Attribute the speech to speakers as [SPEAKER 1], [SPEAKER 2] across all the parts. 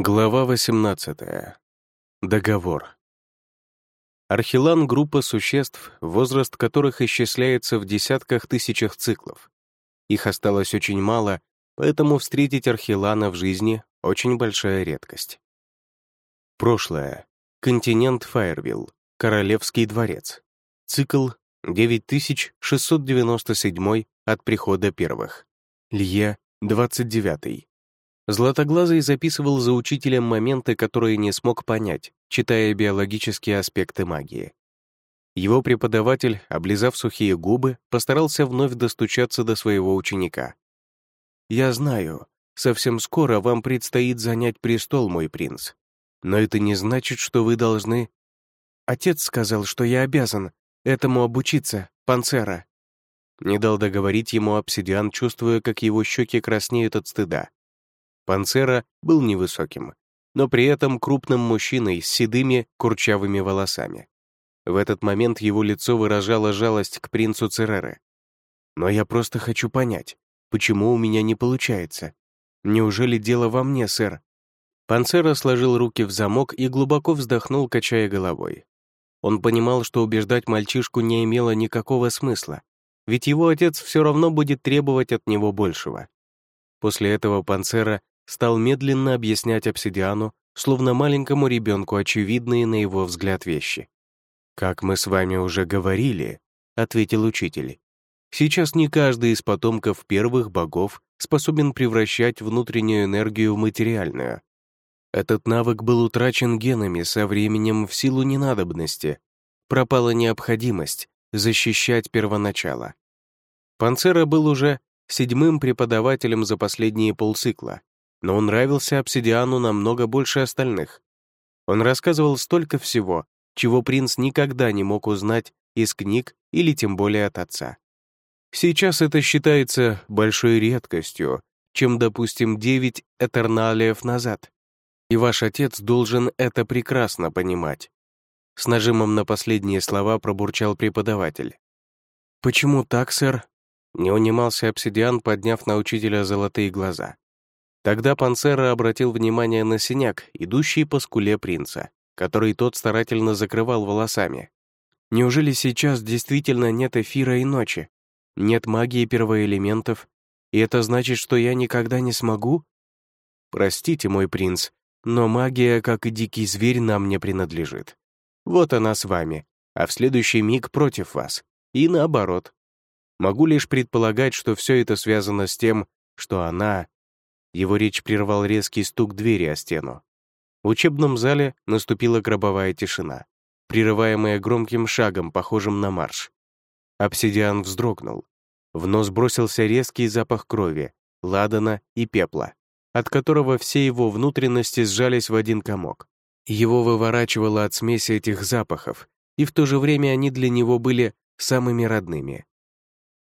[SPEAKER 1] Глава 18. Договор. Архилан — группа существ, возраст которых исчисляется в десятках тысячах циклов. Их осталось очень мало, поэтому встретить Архилана в жизни — очень большая редкость. Прошлое. Континент Фаервилл. Королевский дворец. Цикл 9697 от прихода первых. Лье, 29. Златоглазый записывал за учителем моменты, которые не смог понять, читая биологические аспекты магии. Его преподаватель, облизав сухие губы, постарался вновь достучаться до своего ученика. «Я знаю, совсем скоро вам предстоит занять престол, мой принц. Но это не значит, что вы должны...» «Отец сказал, что я обязан этому обучиться, панцера». Не дал договорить ему обсидиан, чувствуя, как его щеки краснеют от стыда. Панцера был невысоким, но при этом крупным мужчиной с седыми курчавыми волосами. В этот момент его лицо выражало жалость к принцу Цереры. «Но я просто хочу понять, почему у меня не получается? Неужели дело во мне, сэр?» Панцера сложил руки в замок и глубоко вздохнул, качая головой. Он понимал, что убеждать мальчишку не имело никакого смысла, ведь его отец все равно будет требовать от него большего. После этого Панцера стал медленно объяснять обсидиану, словно маленькому ребенку очевидные на его взгляд вещи. «Как мы с вами уже говорили», — ответил учитель, «сейчас не каждый из потомков первых богов способен превращать внутреннюю энергию в материальную. Этот навык был утрачен генами со временем в силу ненадобности. Пропала необходимость защищать первоначало. Панцера был уже седьмым преподавателем за последние полцикла, но он нравился обсидиану намного больше остальных. Он рассказывал столько всего, чего принц никогда не мог узнать из книг или тем более от отца. Сейчас это считается большой редкостью, чем, допустим, девять этерналиев назад. И ваш отец должен это прекрасно понимать. С нажимом на последние слова пробурчал преподаватель. «Почему так, сэр?» Не унимался обсидиан, подняв на учителя золотые глаза. Тогда Панцера обратил внимание на синяк, идущий по скуле принца, который тот старательно закрывал волосами. Неужели сейчас действительно нет эфира и ночи? Нет магии первоэлементов? И это значит, что я никогда не смогу? Простите, мой принц, но магия, как и дикий зверь, нам не принадлежит. Вот она с вами, а в следующий миг против вас. И наоборот. Могу лишь предполагать, что все это связано с тем, что она его речь прервал резкий стук двери о стену. В учебном зале наступила гробовая тишина, прерываемая громким шагом, похожим на марш. Обсидиан вздрогнул. В нос бросился резкий запах крови, ладана и пепла, от которого все его внутренности сжались в один комок. Его выворачивало от смеси этих запахов, и в то же время они для него были самыми родными.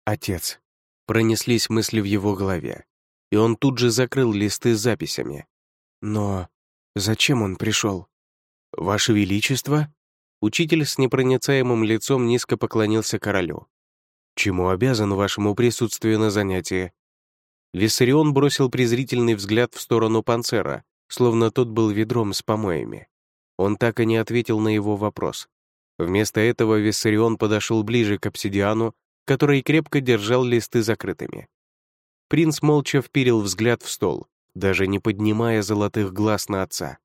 [SPEAKER 1] «Отец», — пронеслись мысли в его голове и он тут же закрыл листы с записями. Но зачем он пришел? «Ваше Величество?» Учитель с непроницаемым лицом низко поклонился королю. «Чему обязан вашему присутствию на занятии?» Виссарион бросил презрительный взгляд в сторону Панцера, словно тот был ведром с помоями. Он так и не ответил на его вопрос. Вместо этого Виссарион подошел ближе к обсидиану, который крепко держал листы закрытыми. Принц молча вперил взгляд в стол, даже не поднимая золотых глаз на отца.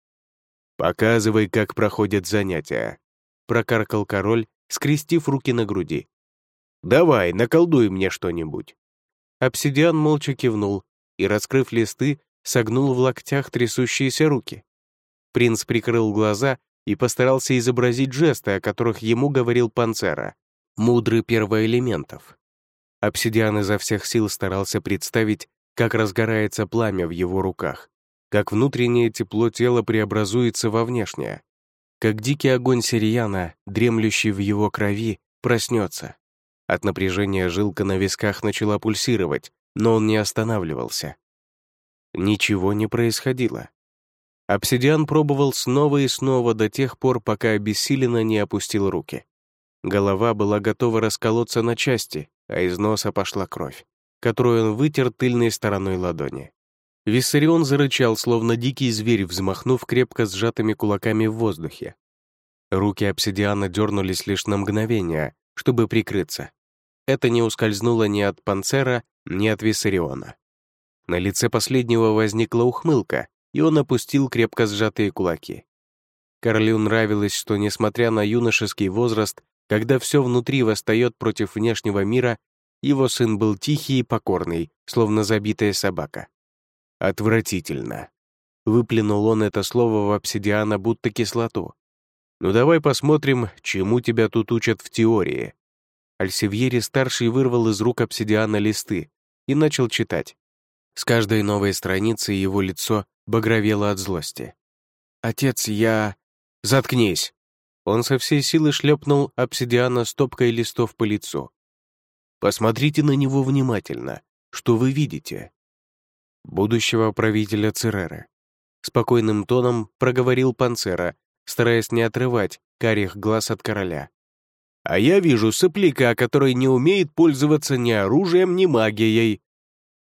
[SPEAKER 1] «Показывай, как проходят занятия», — прокаркал король, скрестив руки на груди. «Давай, наколдуй мне что-нибудь». Обсидиан молча кивнул и, раскрыв листы, согнул в локтях трясущиеся руки. Принц прикрыл глаза и постарался изобразить жесты, о которых ему говорил Панцера, мудрый первоэлементов. Обсидиан изо всех сил старался представить, как разгорается пламя в его руках, как внутреннее тепло тела преобразуется во внешнее, как дикий огонь сирияна, дремлющий в его крови, проснется. От напряжения жилка на висках начала пульсировать, но он не останавливался. Ничего не происходило. Обсидиан пробовал снова и снова до тех пор, пока обессиленно не опустил руки. Голова была готова расколоться на части, а из носа пошла кровь, которую он вытер тыльной стороной ладони. Виссарион зарычал, словно дикий зверь, взмахнув крепко сжатыми кулаками в воздухе. Руки обсидиана дернулись лишь на мгновение, чтобы прикрыться. Это не ускользнуло ни от Панцера, ни от Виссариона. На лице последнего возникла ухмылка, и он опустил крепко сжатые кулаки. Королю нравилось, что, несмотря на юношеский возраст, когда все внутри восстает против внешнего мира, его сын был тихий и покорный, словно забитая собака. Отвратительно. Выплюнул он это слово в обсидиана, будто кислоту. «Ну давай посмотрим, чему тебя тут учат в теории». Альсивьери-старший вырвал из рук обсидиана листы и начал читать. С каждой новой страницы его лицо багровело от злости. «Отец, я...» «Заткнись!» Он со всей силы шлепнул обсидиана стопкой листов по лицу. «Посмотрите на него внимательно. Что вы видите?» будущего правителя Цереры. Спокойным тоном проговорил Панцера, стараясь не отрывать карих глаз от короля. «А я вижу сопляка, который не умеет пользоваться ни оружием, ни магией».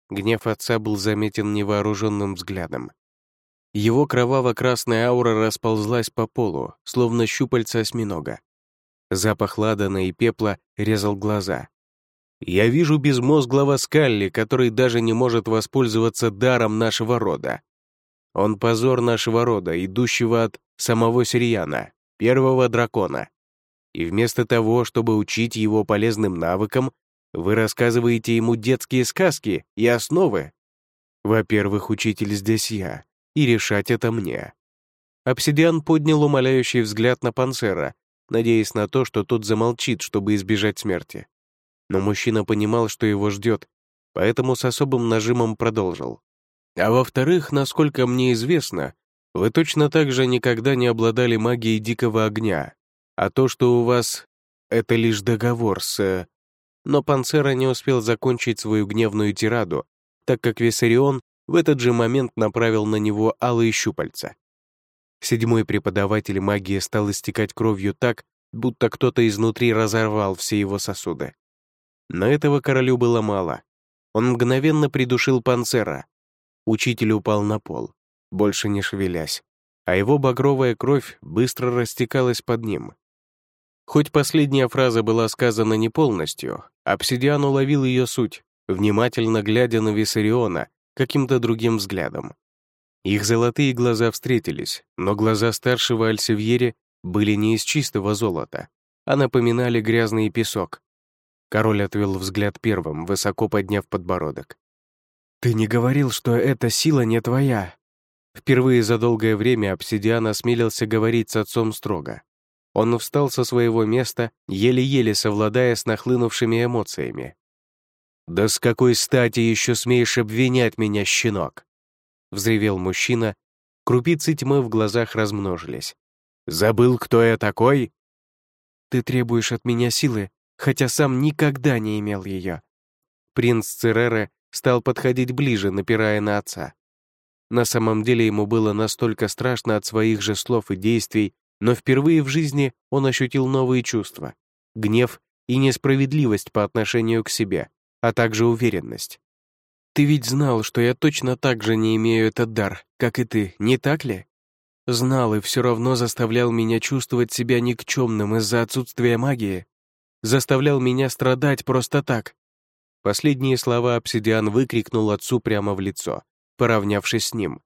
[SPEAKER 1] Гнев отца был заметен невооруженным взглядом. Его кроваво-красная аура расползлась по полу, словно щупальца осьминога. Запах ладана и пепла резал глаза, я вижу безмозглого Скалли, который даже не может воспользоваться даром нашего рода. Он позор нашего рода, идущего от самого Сириана, первого дракона. И вместо того, чтобы учить его полезным навыкам, вы рассказываете ему детские сказки и основы. Во-первых, учитель здесь я, и решать это мне. Обсидиан поднял умоляющий взгляд на Панцера, надеясь на то, что тот замолчит, чтобы избежать смерти но мужчина понимал, что его ждет, поэтому с особым нажимом продолжил. «А во-вторых, насколько мне известно, вы точно так же никогда не обладали магией дикого огня, а то, что у вас — это лишь договор с...» Но Панцера не успел закончить свою гневную тираду, так как Виссарион в этот же момент направил на него алые щупальца. Седьмой преподаватель магии стал истекать кровью так, будто кто-то изнутри разорвал все его сосуды. Но этого королю было мало. Он мгновенно придушил панцера. Учитель упал на пол, больше не шевелясь, а его багровая кровь быстро растекалась под ним. Хоть последняя фраза была сказана не полностью, обсидиан уловил ее суть, внимательно глядя на Виссариона каким-то другим взглядом. Их золотые глаза встретились, но глаза старшего Альсевьери были не из чистого золота, а напоминали грязный песок, Король отвел взгляд первым, высоко подняв подбородок. «Ты не говорил, что эта сила не твоя?» Впервые за долгое время обсидиан осмелился говорить с отцом строго. Он встал со своего места, еле-еле совладая с нахлынувшими эмоциями. «Да с какой стати еще смеешь обвинять меня, щенок?» Взревел мужчина, крупицы тьмы в глазах размножились. «Забыл, кто я такой?» «Ты требуешь от меня силы, хотя сам никогда не имел ее. Принц Церере стал подходить ближе, напирая на отца. На самом деле ему было настолько страшно от своих же слов и действий, но впервые в жизни он ощутил новые чувства — гнев и несправедливость по отношению к себе, а также уверенность. «Ты ведь знал, что я точно так же не имею этот дар, как и ты, не так ли?» Знал и все равно заставлял меня чувствовать себя никчемным из-за отсутствия магии заставлял меня страдать просто так. Последние слова обсидиан выкрикнул отцу прямо в лицо, поравнявшись с ним.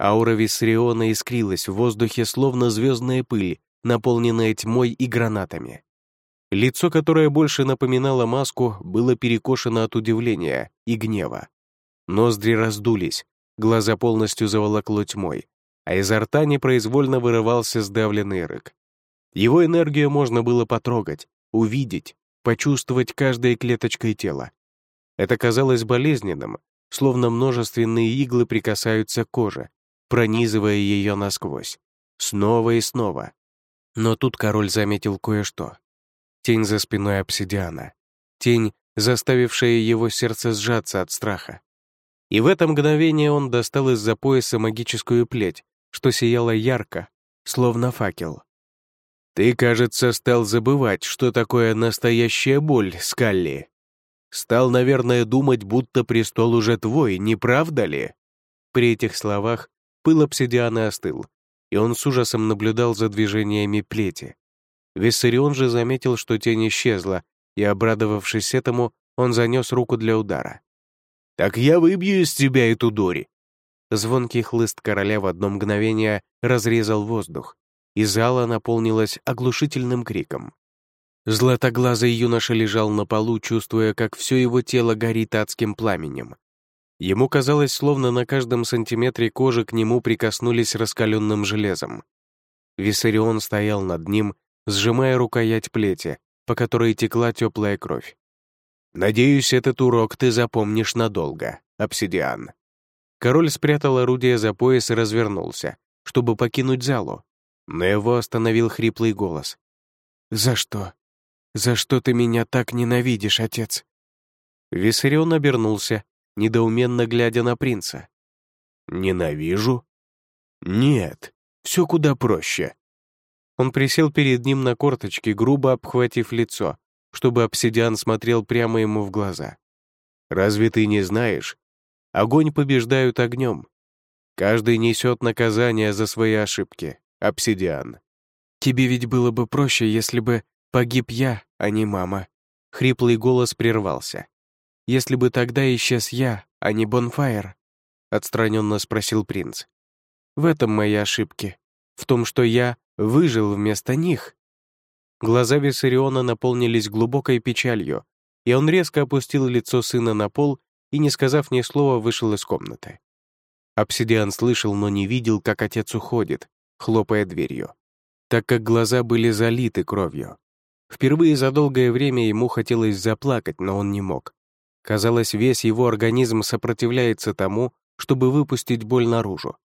[SPEAKER 1] Аура Виссариона искрилась в воздухе, словно звездная пыль, наполненная тьмой и гранатами. Лицо, которое больше напоминало маску, было перекошено от удивления и гнева. Ноздри раздулись, глаза полностью заволокло тьмой, а изо рта непроизвольно вырывался сдавленный рык. Его энергию можно было потрогать, увидеть, почувствовать каждой клеточкой тела. Это казалось болезненным, словно множественные иглы прикасаются к коже, пронизывая ее насквозь. Снова и снова. Но тут король заметил кое-что. Тень за спиной обсидиана. Тень, заставившая его сердце сжаться от страха. И в это мгновение он достал из-за пояса магическую плеть, что сияла ярко, словно факел. Ты, кажется, стал забывать, что такое настоящая боль, Скалли. Стал, наверное, думать, будто престол уже твой, не правда ли? При этих словах пыл обсидиана остыл, и он с ужасом наблюдал за движениями плети. Виссарион же заметил, что тень исчезла, и, обрадовавшись этому, он занес руку для удара. «Так я выбью из тебя эту дори!» Звонкий хлыст короля в одно мгновение разрезал воздух, и зала наполнилась оглушительным криком. Златоглазый юноша лежал на полу, чувствуя, как все его тело горит адским пламенем. Ему казалось, словно на каждом сантиметре кожи к нему прикоснулись раскаленным железом. Виссарион стоял над ним, сжимая рукоять плети, по которой текла теплая кровь. «Надеюсь, этот урок ты запомнишь надолго, обсидиан». Король спрятал орудие за пояс и развернулся, чтобы покинуть залу, но его остановил хриплый голос. «За что? За что ты меня так ненавидишь, отец?» Виссарион обернулся, недоуменно глядя на принца. «Ненавижу?» «Нет, все куда проще». Он присел перед ним на корточки, грубо обхватив лицо, чтобы обсидиан смотрел прямо ему в глаза. «Разве ты не знаешь? Огонь побеждают огнем. Каждый несет наказание за свои ошибки, обсидиан. Тебе ведь было бы проще, если бы погиб я, а не мама». Хриплый голос прервался. «Если бы тогда исчез я, а не Бонфайр?» — отстраненно спросил принц. «В этом мои ошибки. В том, что я выжил вместо них». Глаза Виссариона наполнились глубокой печалью, и он резко опустил лицо сына на пол и, не сказав ни слова, вышел из комнаты. Обсидиан слышал, но не видел, как отец уходит, хлопая дверью, так как глаза были залиты кровью. Впервые за долгое время ему хотелось заплакать, но он не мог. Казалось, весь его организм сопротивляется тому, чтобы выпустить боль наружу.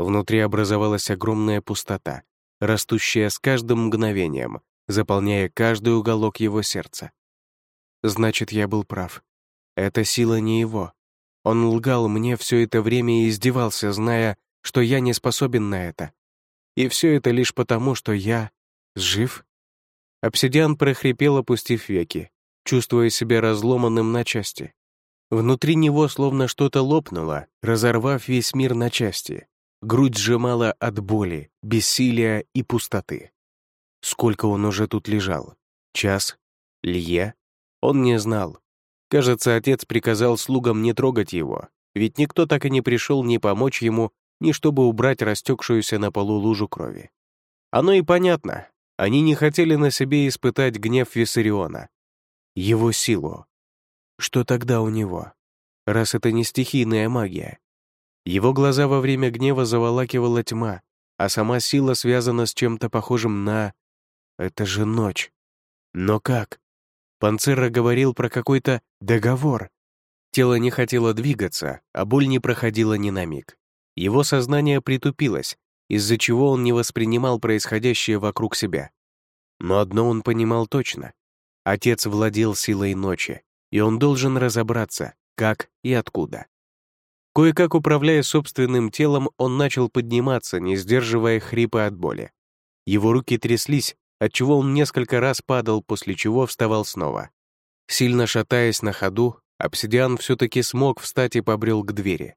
[SPEAKER 1] Внутри образовалась огромная пустота, растущая с каждым мгновением, заполняя каждый уголок его сердца. Значит, я был прав. Эта сила не его. Он лгал мне все это время и издевался, зная, что я не способен на это. И все это лишь потому, что я жив. Обсидиан прохрипел, опустив веки, чувствуя себя разломанным на части. Внутри него словно что-то лопнуло, разорвав весь мир на части. Грудь сжимала от боли, бессилия и пустоты. Сколько он уже тут лежал? Час? Лье? Он не знал. Кажется, отец приказал слугам не трогать его, ведь никто так и не пришел ни помочь ему, ни чтобы убрать растекшуюся на полу лужу крови. Оно и понятно. Они не хотели на себе испытать гнев Виссариона. Его силу. Что тогда у него? Раз это не стихийная магия. Его глаза во время гнева заволакивала тьма, а сама сила связана с чем-то похожим на это же ночь. Но как? Панцерра говорил про какой-то договор. Тело не хотело двигаться, а боль не проходила ни на миг. Его сознание притупилось, из-за чего он не воспринимал происходящее вокруг себя. Но одно он понимал точно. Отец владел силой ночи, и он должен разобраться, как и откуда. Кое-как управляя собственным телом, он начал подниматься, не сдерживая хрипа от боли. Его руки тряслись, отчего он несколько раз падал, после чего вставал снова. Сильно шатаясь на ходу, обсидиан все-таки смог встать и побрел к двери.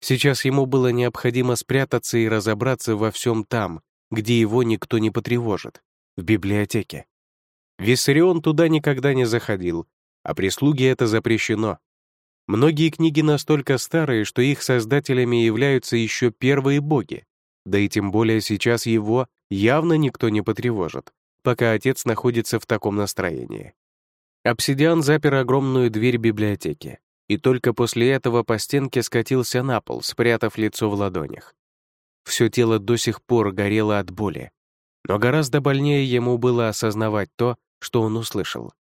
[SPEAKER 1] Сейчас ему было необходимо спрятаться и разобраться во всем там, где его никто не потревожит, в библиотеке. Виссарион туда никогда не заходил, а прислуге это запрещено. Многие книги настолько старые, что их создателями являются еще первые боги, да и тем более сейчас его явно никто не потревожит, пока отец находится в таком настроении. Обсидиан запер огромную дверь библиотеки, и только после этого по стенке скатился на пол, спрятав лицо в ладонях. Все тело до сих пор горело от боли, но гораздо больнее ему было осознавать то, что он услышал.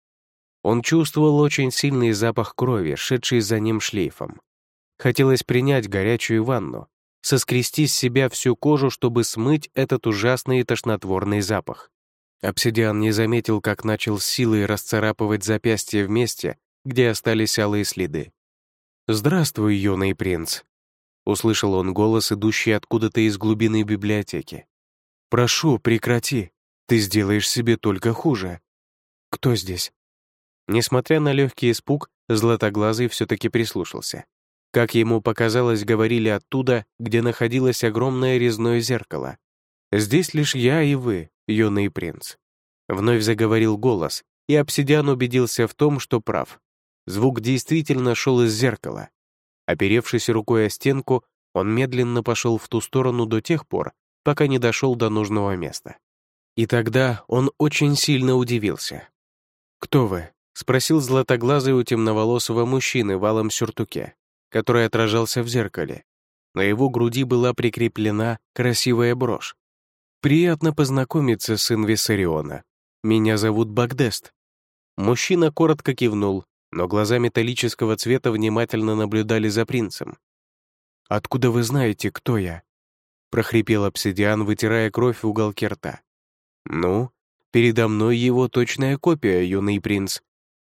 [SPEAKER 1] Он чувствовал очень сильный запах крови, шедший за ним шлейфом. Хотелось принять горячую ванну, соскрести с себя всю кожу, чтобы смыть этот ужасный и тошнотворный запах. Обсидиан не заметил, как начал силой расцарапывать запястье в месте, где остались алые следы. «Здравствуй, юный принц!» Услышал он голос, идущий откуда-то из глубины библиотеки. «Прошу, прекрати. Ты сделаешь себе только хуже. Кто здесь?» Несмотря на легкий испуг, Златоглазый все-таки прислушался. Как ему показалось, говорили оттуда, где находилось огромное резное зеркало. «Здесь лишь я и вы, юный принц». Вновь заговорил голос, и обсидиан убедился в том, что прав. Звук действительно шел из зеркала. Оперевшись рукой о стенку, он медленно пошел в ту сторону до тех пор, пока не дошел до нужного места. И тогда он очень сильно удивился. «Кто вы?» — спросил златоглазый у темноволосого мужчины в алом сюртуке, который отражался в зеркале. На его груди была прикреплена красивая брошь. «Приятно познакомиться, сын Виссариона. Меня зовут Багдест». Мужчина коротко кивнул, но глаза металлического цвета внимательно наблюдали за принцем. «Откуда вы знаете, кто я?» — прохрипел обсидиан, вытирая кровь в уголке рта. «Ну, передо мной его точная копия, юный принц.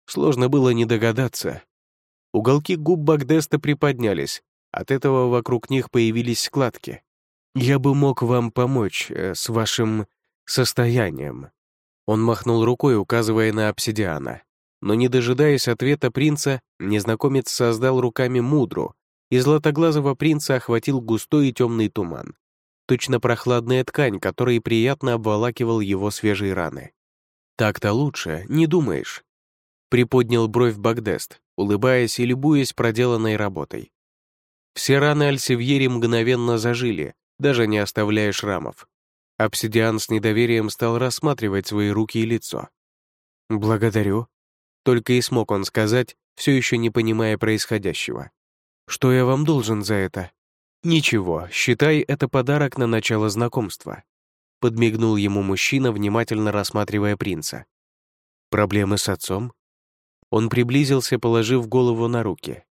[SPEAKER 1] Сложно было не догадаться». Уголки губ Багдеста приподнялись, от этого вокруг них появились складки. «Я бы мог вам помочь э, с вашим состоянием». Он махнул рукой, указывая на обсидиана. Но не дожидаясь ответа принца, незнакомец создал руками мудру, и златоглазого принца охватил густой и темный туман. Точно прохладная ткань, которой приятно обволакивал его свежие раны. «Так-то лучше, не думаешь?» Приподнял бровь Багдест, улыбаясь и любуясь проделанной работой. Все раны Альсевьери мгновенно зажили, даже не оставляя шрамов. Обсидиан с недоверием стал рассматривать свои руки и лицо. «Благодарю», только и смог он сказать, все еще не понимая происходящего. «Что я вам должен за это?» «Ничего, считай, это подарок на начало знакомства», подмигнул ему мужчина, внимательно рассматривая принца. «Проблемы с отцом?» Он приблизился, положив голову на руки.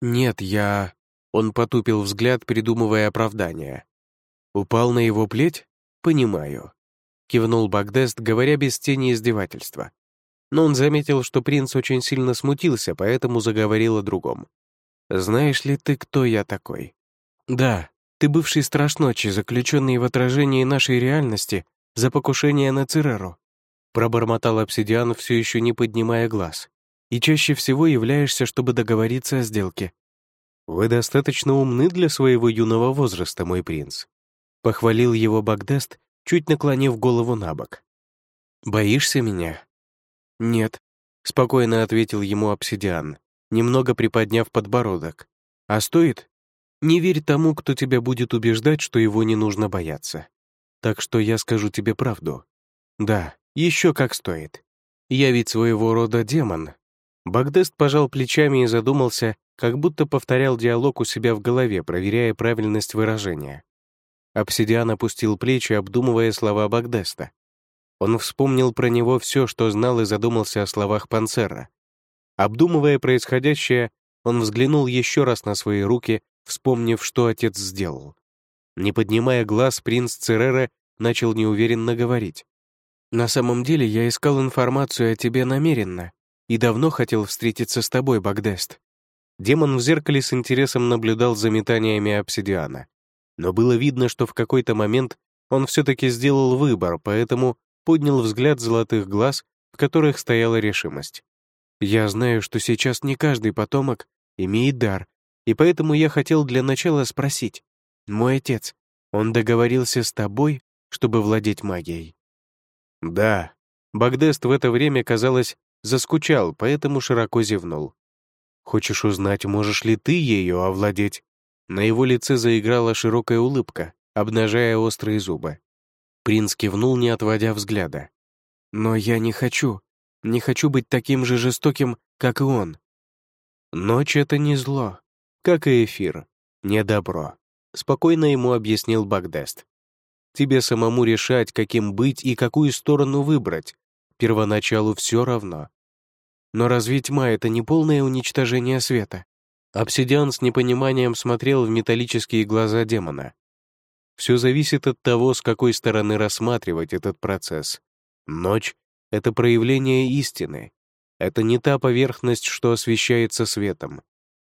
[SPEAKER 1] «Нет, я...» Он потупил взгляд, придумывая оправдание. «Упал на его плеть? Понимаю», — кивнул Багдест, говоря без тени издевательства но он заметил, что принц очень сильно смутился, поэтому заговорил о другом. «Знаешь ли ты, кто я такой?» «Да, ты бывший страж ночи, заключенный в отражении нашей реальности за покушение на Цереру», пробормотал обсидиан, все еще не поднимая глаз. «И чаще всего являешься, чтобы договориться о сделке». «Вы достаточно умны для своего юного возраста, мой принц», похвалил его Багдест, чуть наклонив голову на бок. «Боишься меня?» «Нет», — спокойно ответил ему обсидиан, немного приподняв подбородок. «А стоит? Не верь тому, кто тебя будет убеждать, что его не нужно бояться. Так что я скажу тебе правду. Да, еще как стоит. Я ведь своего рода демон». Багдест пожал плечами и задумался, как будто повторял диалог у себя в голове, проверяя правильность выражения. Обсидиан опустил плечи, обдумывая слова Багдеста. Он вспомнил про него все, что знал и задумался о словах Панцера. Обдумывая происходящее, он взглянул еще раз на свои руки, вспомнив, что отец сделал. Не поднимая глаз, принц Церера начал неуверенно говорить. «На самом деле я искал информацию о тебе намеренно и давно хотел встретиться с тобой, Багдест». Демон в зеркале с интересом наблюдал за метаниями обсидиана. Но было видно, что в какой-то момент он все-таки сделал выбор, поэтому поднял взгляд золотых глаз, в которых стояла решимость. «Я знаю, что сейчас не каждый потомок имеет дар, и поэтому я хотел для начала спросить. Мой отец, он договорился с тобой, чтобы владеть магией?» «Да». Багдест в это время, казалось, заскучал, поэтому широко зевнул. «Хочешь узнать, можешь ли ты ее овладеть?» На его лице заиграла широкая улыбка, обнажая острые зубы. Принц кивнул, не отводя взгляда. «Но я не хочу. Не хочу быть таким же жестоким, как и он». «Ночь — это не зло, как и эфир, не добро», — спокойно ему объяснил Багдест. «Тебе самому решать, каким быть и какую сторону выбрать. Первоначалу все равно. Но разве тьма — это не полное уничтожение света?» Обсидиан с непониманием смотрел в металлические глаза демона. Все зависит от того, с какой стороны рассматривать этот процесс. Ночь — это проявление истины. Это не та поверхность, что освещается светом.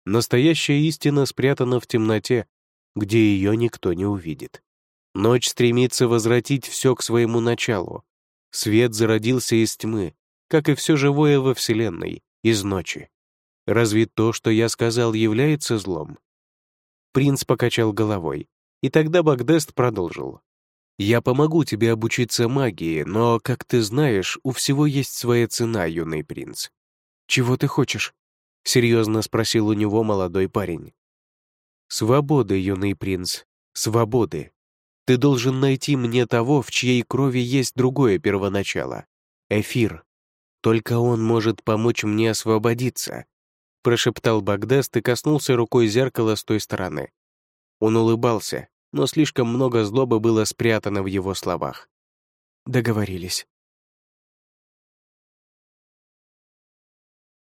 [SPEAKER 1] Настоящая истина спрятана в темноте, где ее никто не увидит. Ночь стремится возвратить все к своему началу. Свет зародился из тьмы, как и все живое во Вселенной, из ночи. Разве то, что я сказал, является злом? Принц покачал головой, и тогда Багдест продолжил. «Я помогу тебе обучиться магии, но, как ты знаешь, у всего есть своя цена, юный принц». «Чего ты хочешь?» — серьезно спросил у него молодой парень. «Свободы, юный принц, свободы. Ты должен найти мне того, в чьей крови есть другое первоначало — эфир. Только он может помочь мне освободиться», — прошептал Багдест и коснулся рукой зеркала с той стороны. Он улыбался, но слишком много злобы было спрятано в его словах. «Договорились»,